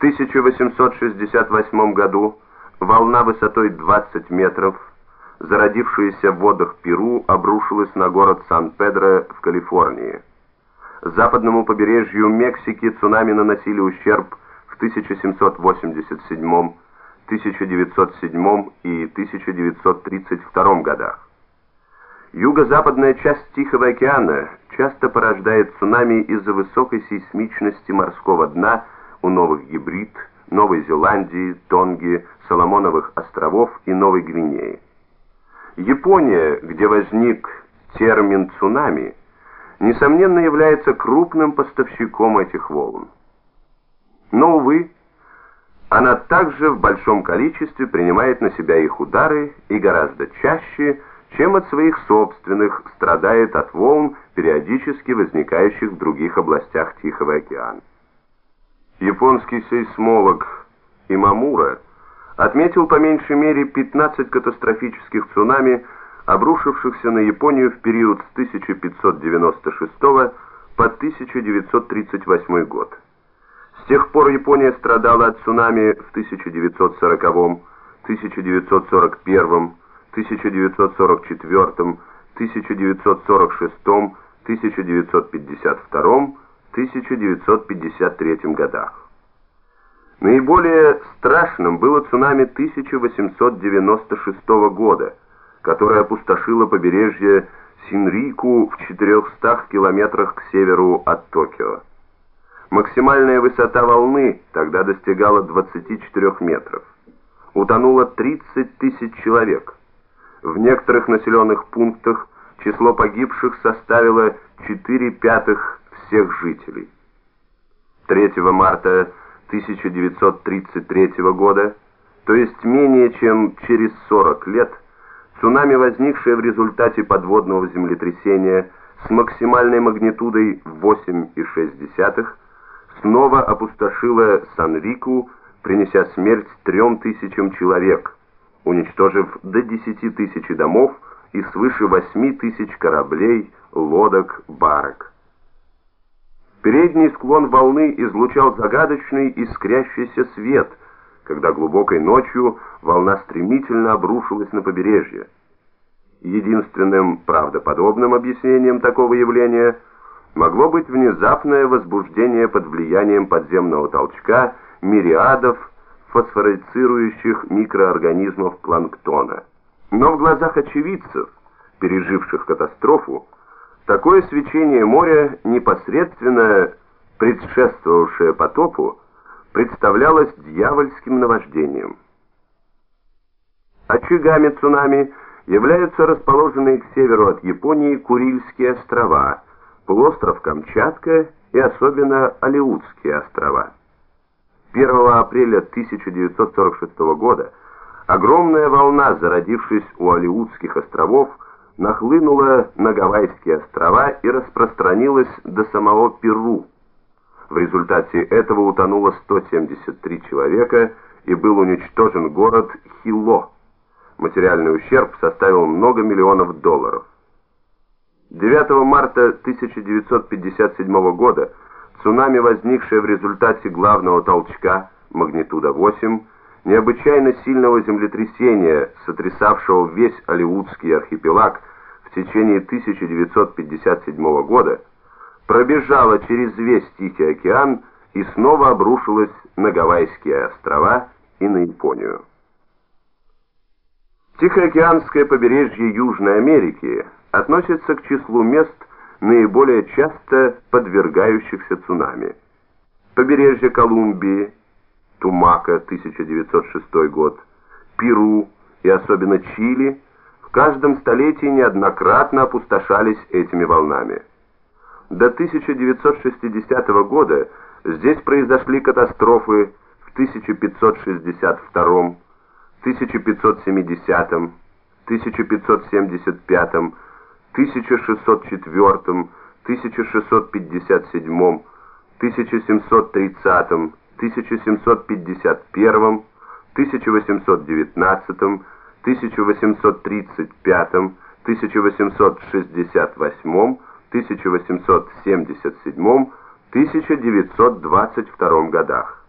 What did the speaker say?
1868 году волна высотой 20 метров, зародившаяся в водах Перу, обрушилась на город Сан-Педро в Калифорнии. Западному побережью Мексики цунами наносили ущерб в 1787, 1907 и 1932 годах. Юго-западная часть Тихого океана часто порождает цунами из-за высокой сейсмичности морского дна у Новых Гибрид, Новой Зеландии, Тонги, Соломоновых островов и Новой Гвинеи. Япония, где возник термин «цунами», несомненно является крупным поставщиком этих волн. Но, увы, она также в большом количестве принимает на себя их удары и гораздо чаще – чем от своих собственных страдает от волн, периодически возникающих в других областях Тихого океана. Японский сейсмолог Имамура отметил по меньшей мере 15 катастрофических цунами, обрушившихся на Японию в период с 1596 по 1938 год. С тех пор Япония страдала от цунами в 1940, 1941, 1944, 1946, 1952, 1953 годах. Наиболее страшным было цунами 1896 года, которое опустошило побережье Синрику в 400 километрах к северу от Токио. Максимальная высота волны тогда достигала 24 метров. Утонуло 30 тысяч человек. В некоторых населенных пунктах число погибших составило 4 пятых всех жителей. 3 марта 1933 года, то есть менее чем через 40 лет, цунами, возникшее в результате подводного землетрясения с максимальной магнитудой 8,6, снова опустошило Сан-Рику, принеся смерть трем тысячам человек – уничтожив до 10 тысяч домов и свыше 8 тысяч кораблей, лодок, барок. Передний склон волны излучал загадочный искрящийся свет, когда глубокой ночью волна стремительно обрушилась на побережье. Единственным правдоподобным объяснением такого явления могло быть внезапное возбуждение под влиянием подземного толчка мириадов фосфорицирующих микроорганизмов планктона. Но в глазах очевидцев, переживших катастрофу, такое свечение моря, непосредственно предшествовавшее потопу, представлялось дьявольским наваждением. Очагами цунами являются расположенные к северу от Японии Курильские острова, полуостров Камчатка и особенно Алеутские острова. 1 апреля 1946 года огромная волна, зародившись у Алиутских островов, нахлынула на Гавайские острова и распространилась до самого Перу. В результате этого утонуло 173 человека и был уничтожен город Хило. Материальный ущерб составил много миллионов долларов. 9 марта 1957 года Цунами, возникшее в результате главного толчка, магнитуда 8, необычайно сильного землетрясения, сотрясавшего весь Алиутский архипелаг в течение 1957 года, пробежало через весь Тихий океан и снова обрушилось на Гавайские острова и на Японию. Тихоокеанское побережье Южной Америки относится к числу мест, наиболее часто подвергающихся цунами. Побережье Колумбии, Тумака, 1906 год, Перу и особенно Чили в каждом столетии неоднократно опустошались этими волнами. До 1960 года здесь произошли катастрофы в 1562, 1570, 1575, 1604, 1657, 1730, 1751, 1819, 1835, 1868, 1877, 1922 годах.